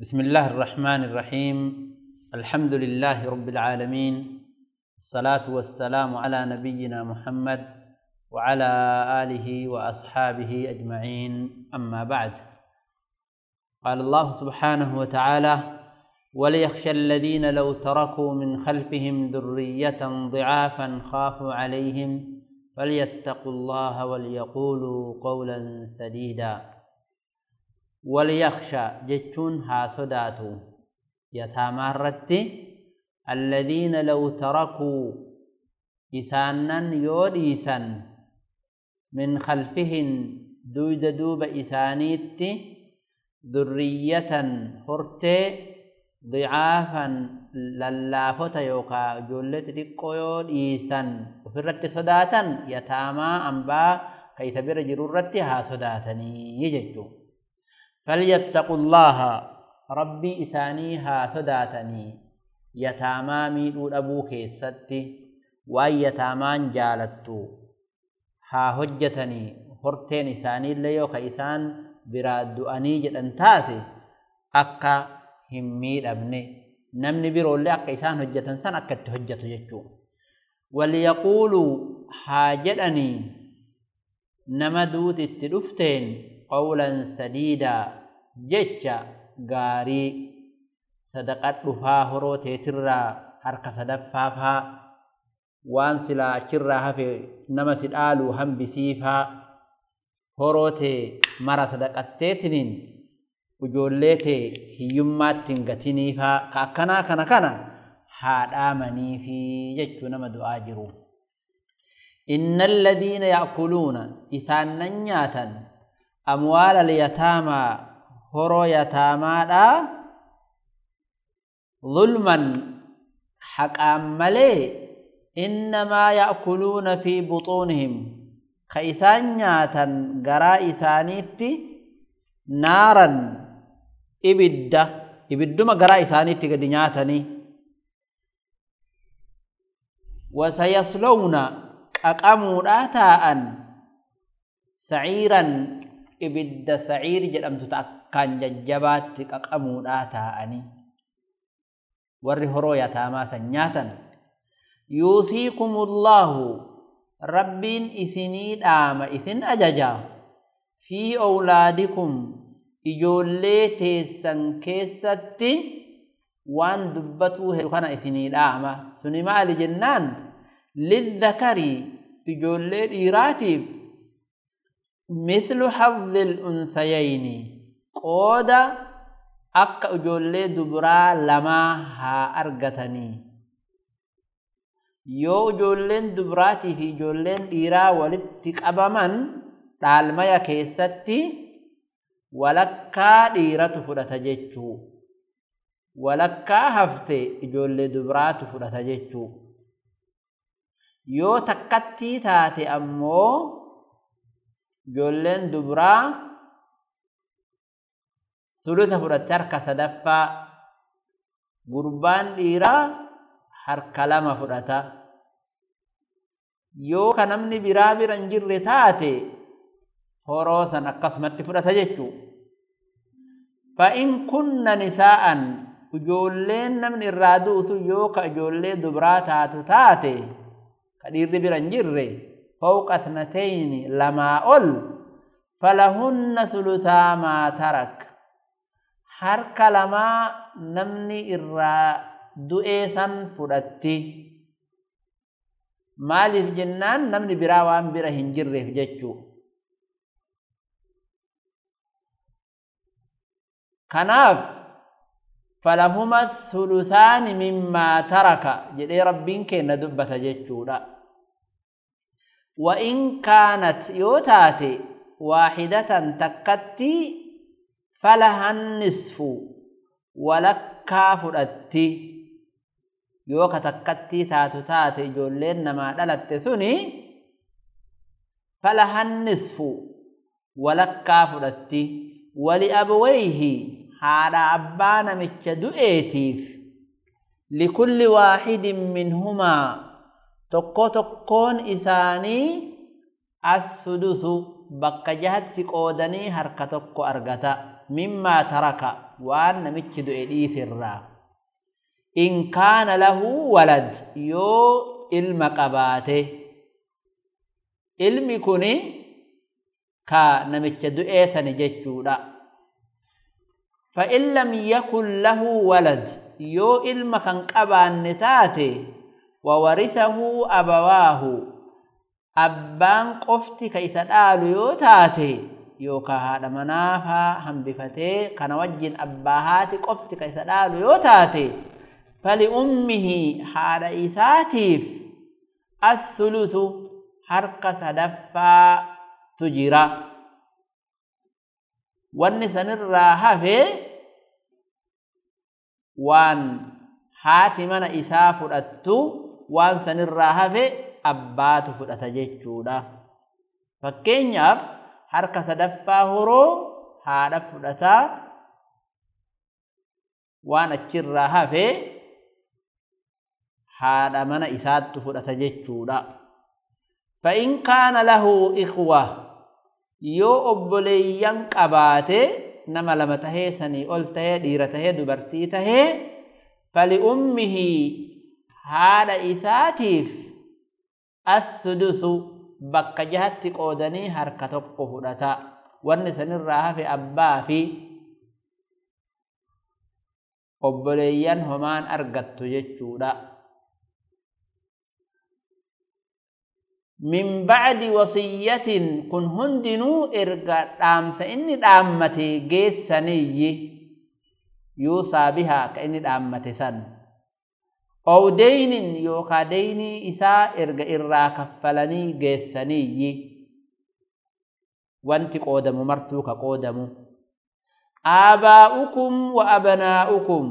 بسم الله الرحمن الرحيم. الحمد لله رب العالمين. الصلاة والسلام على نبينا محمد وعلى آله وأصحابه أجمعين. أما بعد. قال الله سبحانه وتعالى وليخشى الذين لو تركوا من خلفهم ذرية ضعافا خافوا عليهم فليتقوا الله وليقولوا قولا سديدا. وليخشى جتون ها صداتو يتامارت الذين لو تركوا إسانا يوديسا من خلفهن دويد دوب إسانيت ذرية هرتي ضعافا للافة يوكا جولت ديكو يوديسا وفرت صداتا يتاما أنبا كي تبر جرورتي ها صداتني يجتو فليتقوا الله. ربي إسانيها ثداتني. يتاما ميدو أبو كيستي. وأي يتامان جالتو. ها هجتني. هرتين إساني اللي يوكا إسان براد أني جدن تاتي أكا هميد أبني. نمني برو اللي أكا إسان هجتن سن أكا تهجت جتو وليقولوا حاجدني. نمدوت التلفتين قولا سديدا. جتشا غاري صدقات دفا هرو تيترا harka sadaffaafaa waan silaa achirraa hafe nama si dhaalu hambisiifaa horoo tee mara sadaqatteetiniin ijoollee tee hiyyummaatti hin gatiniifaa ka akkanaa kana kana haa dhaamaniifii jechuu nama du'aa jiru. إن الذين يأكلون إسان نياتا أموال اليتامى هرو يتامى دا ظلما حق ملي إنما يأكلون في بطونهم كإسان نياتا غرا إسانيتي نارا إبدا إبدما غرا إسانيتي قد نياتني وسيصلون qaqamuudhaa taa'an saciiran ibidda saciir jedhamtu kan jajjabaatti qaqamuudhaa taa'anii. Warri horoo yataamaasan nyaatan. Yuusiikumullaahu rabbiin isinii dhaama isin ajajaa. Fi owlaadikum. Ijoollee teessan keessatti waan dubbatuu hedduu kana isinii dhaama. Suni maali jennaan? Lidzakarii ijoollee dhiiraatiif. Mislu hazzi l قودا أكا إجولي دبرا لما ها أرغتني yoo ijoolleen dubraatii fi ijoolleen dhiiraa walitti qabaman dhaalmaya keessatti walakkaa dhiiratu fudhata jechuu walakkaa hafte ijoollee dubraatu fudhata jechuu yoo takkattii taate ammoo ijoolleen dubraa sulusa fudhatte harka sadaffaa gurbaan dhiiraa harka lama fudhata yoo ka namni biraa bira hin jirre taate horoo san akkasumatti fudhata jechuu fa'in kunna nisaa'an ijoolleen namni irraa duusu yoo ka ijoollee dubraa taatu taate ka dhiirri bira hin jirre fawqa tnatayni lamaa ol. Falahunna sulusaa maa tarak. حرك لما نمني إرى دؤيسا فرأتي مالف جنان نمني براوان بره هنجره جتشو كناف فلهما الثلثان مما ترك جدي ربين كنا دبة جتشودا وإن كانت يوتات واحدة تكتي فلها النصف ولك فرأت يوك تكتي تاتو تاتي جولين نما دلت ثني فلها النصف ولك فرأت ولأبويه هذا أبان مكدو ايتيف لكل واحد منهما تقو تقون إساني السدوس بقجهت قوداني هركتك أرغتا. mimmaa taraka waan namichi du'e dhiiserraa in kaana lahu walad yoo ilma qabaate. Ilmi kuni ka namicha du'ee sani jechuudha. Fa in lam yakun lahu walad yoo ilma kan qabaanne taate wa warisahu abawaahu. Abbaan qofti ka isa dhaalu yoo taate yookaan haadha manaafaa hambifatee kana wajjin abbaa haati qofti ka isa dhaalu yoo taate fali ummihi haadha isaatiif athulutu harka sadaffaatu jira. Wanni sanirraa hafe waan haati mana isaa fudhattu waan sanirraa hafe abbaatu fudhata jechuudha. Fakkeenyaaf حركه دفاهرو هذا فدتا وأنا تشراها في هذا من اسات فدتا جچودا فان كان له اخوه يو ابلي ينقباته نما لمته سني اولته ديرته دبرتيته فلامه هذا اساتيف السدس bakka jahatti qoodanii harka tokko fudhata wanni sanirraa hafe abbaa fi obboleeyyan homaan argattu jechuudha min bacdi wasiyyatin kun hundinuu erga dhaamsa inni dhaammate geessaniyyi yuusaa bihaa ka inni dhaammate san أو دين يوكا ديني إسا إرغا إرغا كفلني جيساني وانتي قودم مرتوكا قودم آباؤكم وأبناؤكم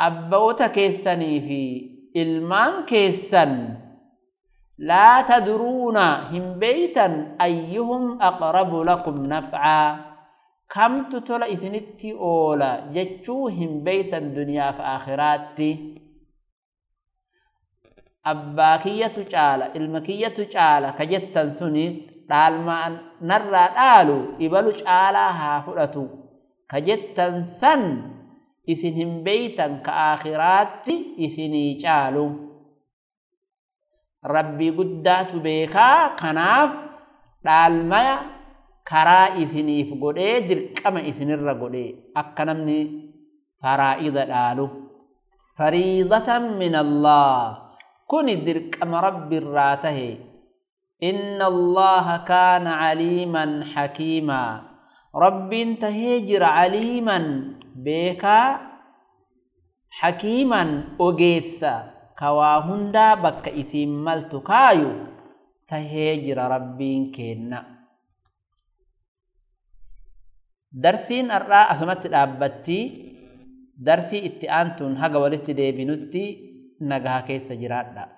أبوت كيساني في إلمان كيسان لا تدرون هم بيتا أيهم أقرب لكم نفعا كم تتولى إثنتي أولى يجوهم بيتا دنيا فآخراتي آخرات أباكية تعالى المكية تعالى كجتا سني دالما نرى دالو إبلو تعالى هافلتو كجتا سن إثن هم بيتا كآخرات إثني تعالو rabbii guddaatu beekaa kanaaf dhaalmaya karaa isiniif godhee dirqama isinirra godhee akka namni faraa'ida dhaalu fariidatan min allah kuni dirqama rabbiirraa tahe inna allaha kaana caliiman xakiimaa rabbiin tahee jira caliiman beekaa xakiiman ogeessa kawaa hundaa bakka isiin maltu kaayu tahee jira rabbiin keenna darsiin har'aa asumatti dhaabbatti darsii itti aantuun haga walitti deebinutti nagaha keessa jiraadha